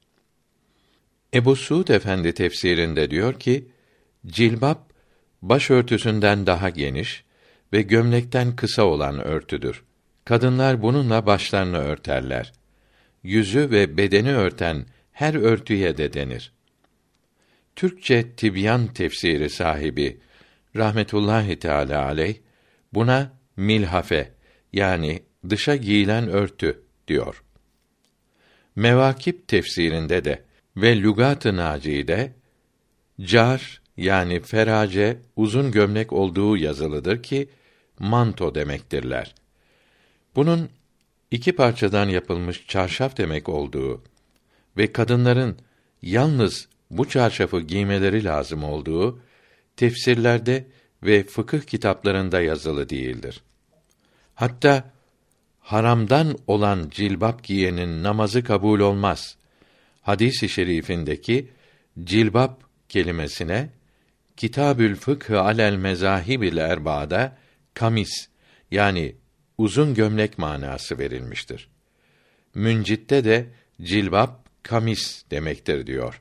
Ebu Suud Efendi tefsirinde diyor ki, cilbap başörtüsünden daha geniş ve gömlekten kısa olan örtüdür. Kadınlar bununla başlarını örterler. Yüzü ve bedeni örten her örtüye de denir. Türkçe Tibyan tefsiri sahibi rahmetullahi teala aleyh buna milhafe yani dışa giyilen örtü diyor. Mevakip tefsirinde de ve Lügat-ı Naci'de car yani ferace uzun gömlek olduğu yazılıdır ki manto demektirler. Bunun iki parçadan yapılmış çarşaf demek olduğu ve kadınların yalnız bu çarşafı giymeleri lazım olduğu tefsirlerde ve fıkıh kitaplarında yazılı değildir. Hatta haramdan olan cilbap giyenin namazı kabul olmaz. Hadis-i şerifindeki cilbap kelimesine Kitabül Fıkh alel Mezahibil Erba'da kamis yani uzun gömlek manası verilmiştir. Müncit'te de cilbap kamis demektir diyor.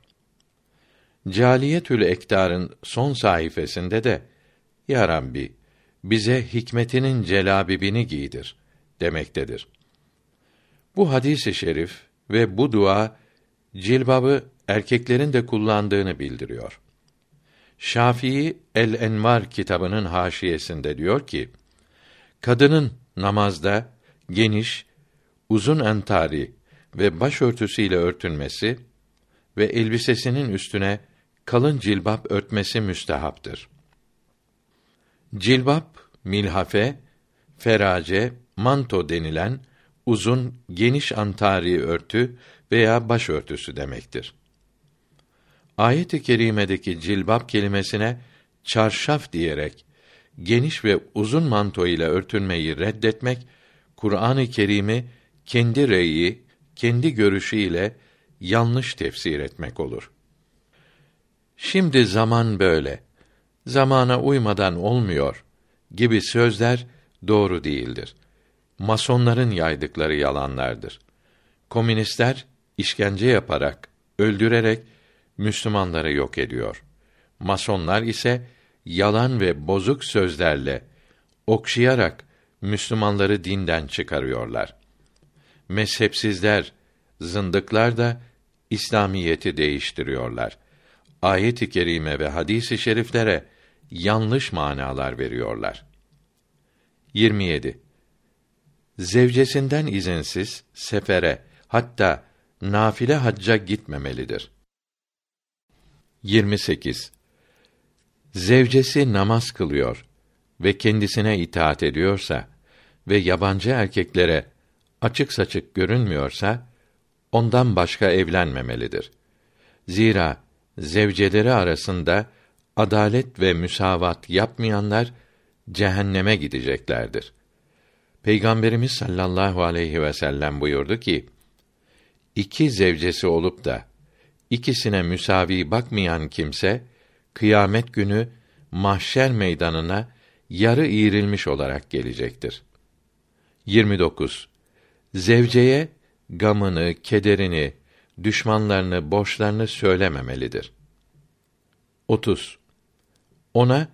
Caliyetül Ektar'ın son sayfasında de Ya Rabbi bize hikmetinin celabibini giydir demektedir. Bu hadisi şerif ve bu dua cilbabı erkeklerin de kullandığını bildiriyor. Şafii El Envar kitabının haşiyesinde diyor ki: Kadının namazda geniş, uzun entari ve başörtüsüyle örtünmesi ve elbisesinin üstüne kalın cilbap örtmesi müstehaptır. Cilbap, milhafe, ferace, manto denilen uzun, geniş antari örtü veya başörtüsü demektir. Ayet-i kerimedeki cilbap kelimesine çarşaf diyerek geniş ve uzun manto ile örtünmeyi reddetmek Kur'an-ı Kerim'i kendi reyi, kendi görüşüyle yanlış tefsir etmek olur. Şimdi zaman böyle. Zamana uymadan olmuyor gibi sözler doğru değildir. Masonların yaydıkları yalanlardır. Komünistler işkence yaparak, öldürerek Müslümanları yok ediyor. Masonlar ise yalan ve bozuk sözlerle okşayarak Müslümanları dinden çıkarıyorlar. Mezhepsizler, zındıklar da İslamiyeti değiştiriyorlar. Ayet-i kerime ve hadis-i şeriflere yanlış manalar veriyorlar. 27. Zevcesinden izinsiz sefere hatta nafile hacca gitmemelidir. 28. Zevcesi namaz kılıyor ve kendisine itaat ediyorsa ve yabancı erkeklere açık saçık görünmüyorsa ondan başka evlenmemelidir. Zira zevceleri arasında adalet ve müsavat yapmayanlar cehenneme gideceklerdir. Peygamberimiz sallallahu aleyhi ve sellem buyurdu ki: İki zevcesi olup da ikisine müsavi bakmayan kimse kıyamet günü mahşer meydanına yarı iğrilmiş olarak gelecektir. 29. Zevceye gamını, kederini, düşmanlarını, borçlarını söylememelidir. 30. Ona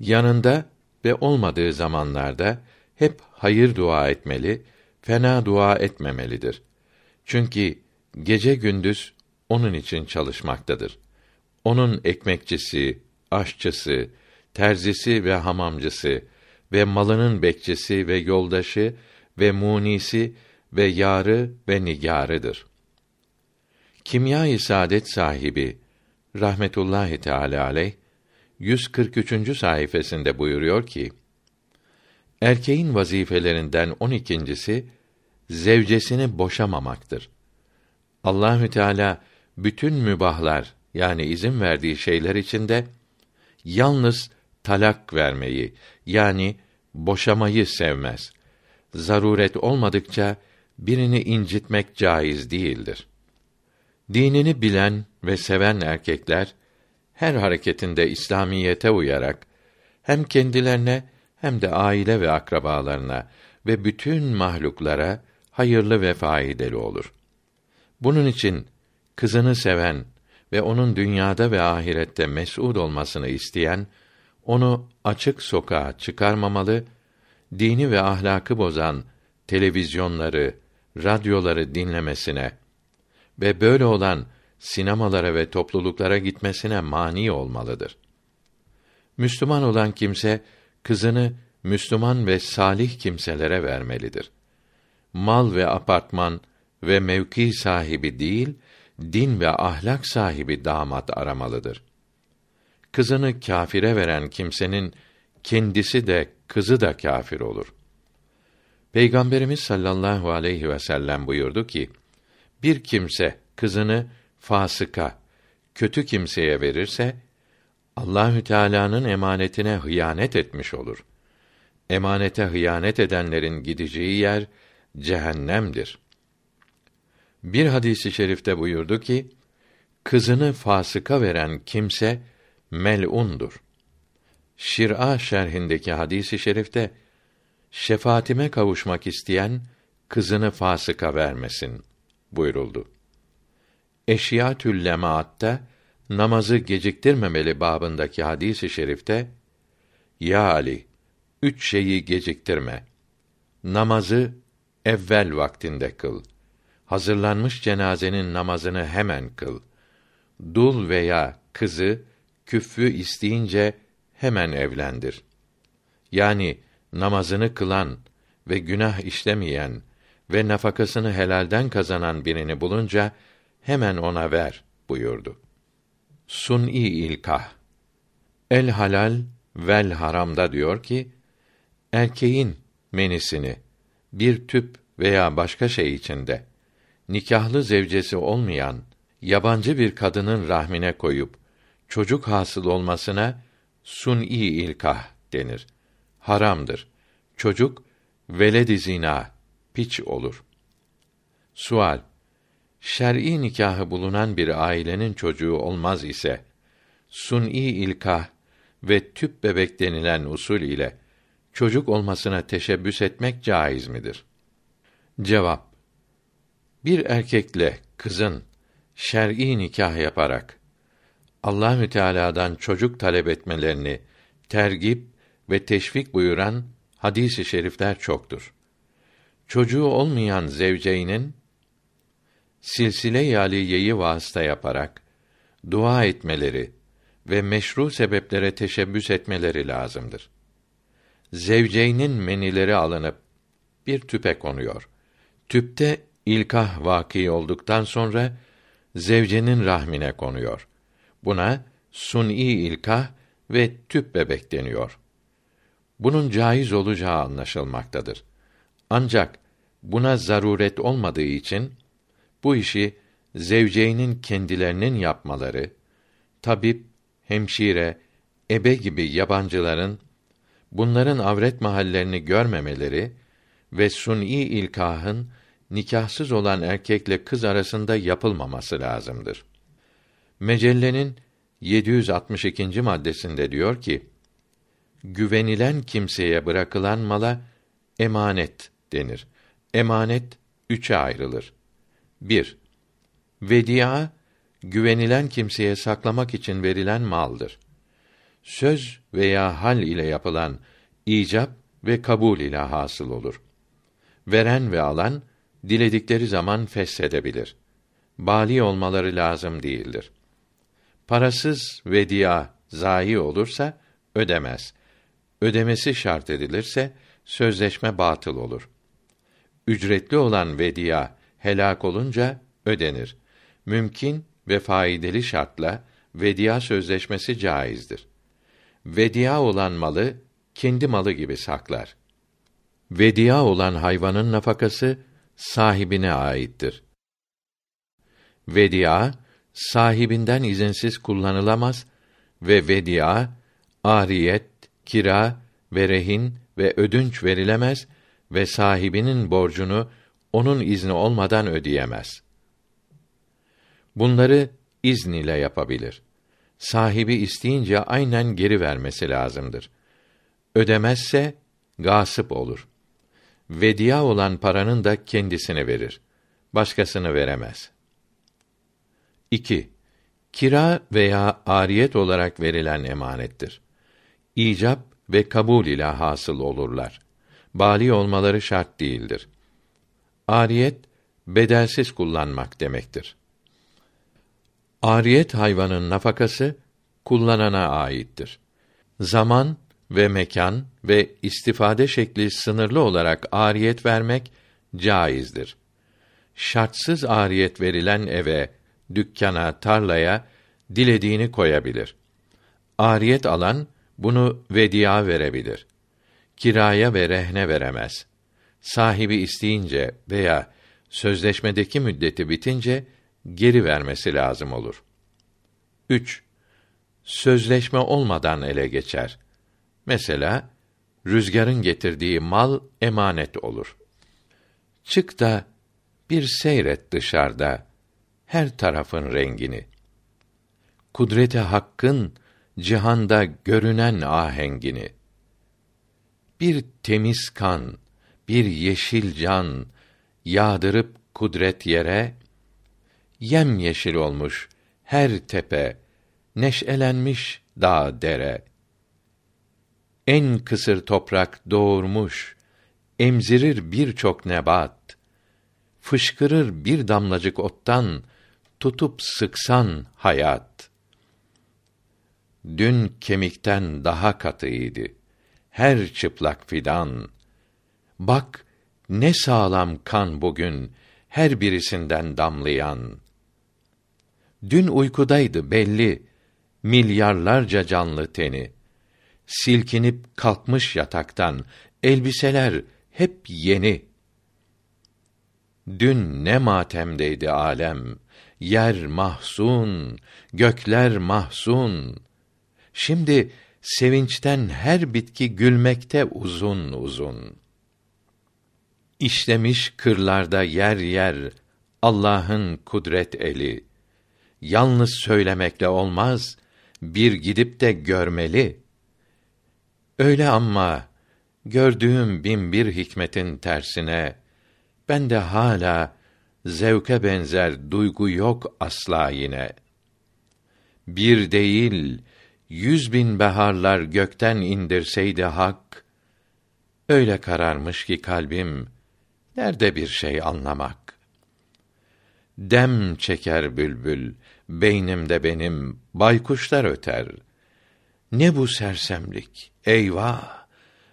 yanında ve olmadığı zamanlarda hep hayır dua etmeli, fena dua etmemelidir. Çünkü gece gündüz onun için çalışmaktadır. Onun ekmekçisi, aşçısı, terzisi ve hamamcısı ve malının bekçisi ve yoldaşı ve munisi ve yarı ve nigarıdır. Kimya-i Saadet sahibi rahmetullahi teala aleyh 143. sayfasında buyuruyor ki: Erkeğin vazifelerinden 12.'si zevcesini boşamamaktır. Allahü Teala bütün mübahlar yani izin verdiği şeyler içinde yalnız talak vermeyi yani boşamayı sevmez. Zaruret olmadıkça birini incitmek caiz değildir. Dinini bilen ve seven erkekler her hareketinde İslamiyete uyarak hem kendilerine hem de aile ve akrabalarına ve bütün mahluklara hayırlı ve faydalı olur. Bunun için kızını seven ve onun dünyada ve ahirette mes'ud olmasını isteyen onu açık sokağa çıkarmamalı, dini ve ahlakı bozan televizyonları, radyoları dinlemesine ve böyle olan sinemalara ve topluluklara gitmesine mani olmalıdır. Müslüman olan kimse kızını Müslüman ve salih kimselere vermelidir. Mal ve apartman ve mevki sahibi değil, din ve ahlak sahibi damat aramalıdır. Kızını kâfire veren kimsenin kendisi de kızı da kâfir olur. Peygamberimiz sallallahu aleyhi ve sellem buyurdu ki: Bir kimse kızını fasıka, kötü kimseye verirse Allahü Teala'nın emanetine hıyanet etmiş olur. Emanete hıyanet edenlerin gideceği yer cehennemdir. Bir hadisi şerifte buyurdu ki, kızını fasıka veren kimse mel'undur. Şir'a şerhindeki hadisi şerifte şefaatime kavuşmak isteyen kızını fasıka vermesin buyuruldu. Eşyatül Lemaatte namazı geciktirmemeli babındaki hadisi şerifte Ya Ali üç şeyi geciktirme. Namazı evvel vaktinde kıl. Hazırlanmış cenazenin namazını hemen kıl. Dul veya kızı küffü isteyince hemen evlendir. Yani namazını kılan ve günah işlemeyen ve nafakasını helalden kazanan birini bulunca hemen ona ver buyurdu. Sun'i ilkah El halal vel haramda diyor ki erkeğin menisini bir tüp veya başka şey içinde nikahlı zevcesi olmayan yabancı bir kadının rahmine koyup çocuk hasıl olmasına sun'i ilkah denir. Haramdır. Çocuk veled zina piç olur. Sual Şer'i nikahı bulunan bir ailenin çocuğu olmaz ise sun'i ilkah ve tüp bebek denilen usul ile çocuk olmasına teşebbüs etmek caiz midir? Cevap Bir erkekle kızın şer'i nikah yaparak Allahü Teala'dan çocuk talep etmelerini tergip ve teşvik buyuran hadis-i şerifler çoktur. Çocuğu olmayan zevceğinin silsile-i aliyeyi vasıta yaparak dua etmeleri ve meşru sebeplere teşebbüs etmeleri lazımdır. Zevceynin menileri alınıp bir tüpe konuyor. Tüpte ilkah vaki olduktan sonra zevcenin rahmine konuyor. Buna suni ilkah ve tüp bebek deniyor. Bunun caiz olacağı anlaşılmaktadır. Ancak buna zaruret olmadığı için bu işi zevceynin kendilerinin yapmaları, tabip, hemşire, ebe gibi yabancıların bunların avret mahallerini görmemeleri ve suni ilkahın nikahsız olan erkekle kız arasında yapılmaması lazımdır. Mecellenin 762. maddesinde diyor ki: Güvenilen kimseye bırakılan mala emanet denir. Emanet üçe ayrılır. 1. Vedia güvenilen kimseye saklamak için verilen maldır. Söz veya hal ile yapılan icap ve kabul ile hasıl olur. Veren ve alan diledikleri zaman feshedebilir. Bali olmaları lazım değildir. Parasız vedia zayi olursa ödemez. Ödemesi şart edilirse sözleşme batıl olur. Ücretli olan vedia helak olunca ödenir. Mümkün ve faydalı şartla vedia sözleşmesi caizdir. Vedia olan malı kendi malı gibi saklar. Vedia olan hayvanın nafakası sahibine aittir. Vedia sahibinden izinsiz kullanılamaz ve vedia ariyet, kira ve rehin ve ödünç verilemez ve sahibinin borcunu onun izni olmadan ödeyemez. Bunları izn ile yapabilir. Sahibi isteyince aynen geri vermesi lazımdır. Ödemezse gasip olur. Vedia olan paranın da kendisine verir. Başkasını veremez. 2. Kira veya ariyet olarak verilen emanettir. İcap ve kabul ile hasıl olurlar. Bali olmaları şart değildir. Ariyet bedelsiz kullanmak demektir. Ariyet hayvanın nafakası kullanana aittir. Zaman ve mekan ve istifade şekli sınırlı olarak ariyet vermek caizdir. Şartsız ariyet verilen eve, dükkana, tarlaya dilediğini koyabilir. Ariyet alan bunu vediya verebilir. Kiraya ve rehne veremez. Sahibi isteyince veya sözleşmedeki müddeti bitince geri vermesi lazım olur. 3. Sözleşme olmadan ele geçer. Mesela rüzgarın getirdiği mal emanet olur. Çık da bir seyret dışarıda her tarafın rengini. Kudrete hakkın cihanda görünen ahengini. Bir temiz kan, bir yeşil can yağdırıp kudret yere yem yeşil olmuş her tepe, neşelenmiş dağ dere. En kısır toprak doğurmuş, emzirir birçok nebat. Fışkırır bir damlacık ottan, tutup sıksan hayat. Dün kemikten daha katıydı. Her çıplak fidan. Bak ne sağlam kan bugün her birisinden damlayan. Dün uykudaydı belli milyarlarca canlı teni. Silkinip kalkmış yataktan elbiseler hep yeni. Dün ne matemdeydi alem, yer mahzun, gökler mahzun. Şimdi sevinçten her bitki gülmekte uzun uzun. İşlemiş kırlarda yer yer Allah'ın kudret eli. Yalnız söylemekle olmaz, bir gidip de görmeli. Öyle ama gördüğüm bin bir hikmetin tersine ben de hala zevke benzer duygu yok asla yine. Bir değil, yüz bin beharlar gökten indirseydi hak, öyle kararmış ki kalbim, nerede bir şey anlamak? Dem çeker bülbül, beynimde benim, baykuşlar öter. Ne bu sersemlik, eyvah!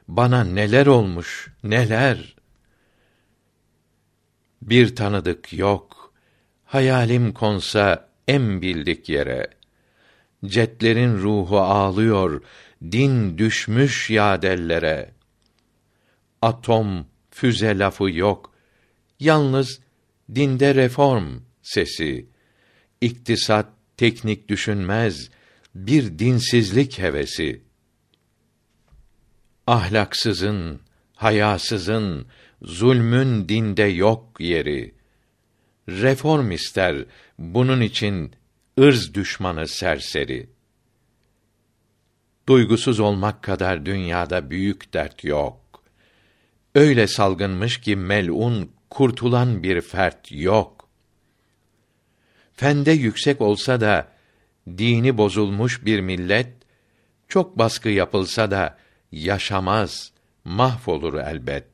Bana neler olmuş, neler! Bir tanıdık yok, hayalim konsa en bildik yere. Cetlerin ruhu ağlıyor, din düşmüş yadellere. Atom, füze lafı yok, yalnız dinde reform sesi, iktisat, teknik düşünmez, bir dinsizlik hevesi. Ahlaksızın, hayasızın, zulmün dinde yok yeri. Reform ister, bunun için ırz düşmanı serseri. Duygusuz olmak kadar dünyada büyük dert yok. Öyle salgınmış ki melun kurtulan bir fert yok. Fende yüksek olsa da dini bozulmuş bir millet çok baskı yapılsa da yaşamaz, mahvolur elbet.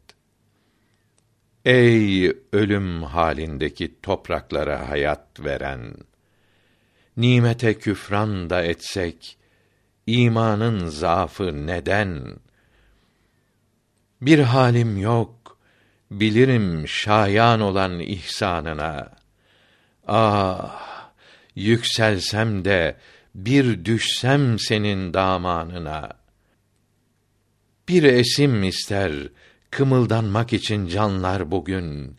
Ey ölüm halindeki topraklara hayat veren, nimete küfran da etsek imanın zaafı neden? Bir halim yok, bilirim şayan olan ihsanına. Ah, yükselsem de bir düşsem senin damanına. Bir esim ister kımıldanmak için canlar bugün.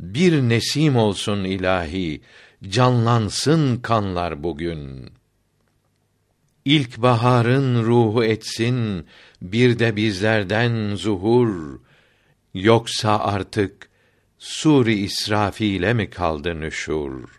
Bir nesim olsun ilahi, canlansın kanlar bugün. İlk baharın ruhu etsin, bir de bizlerden zuhur, Yoksa artık Suri İsrafil'e mi kaldı nüşur?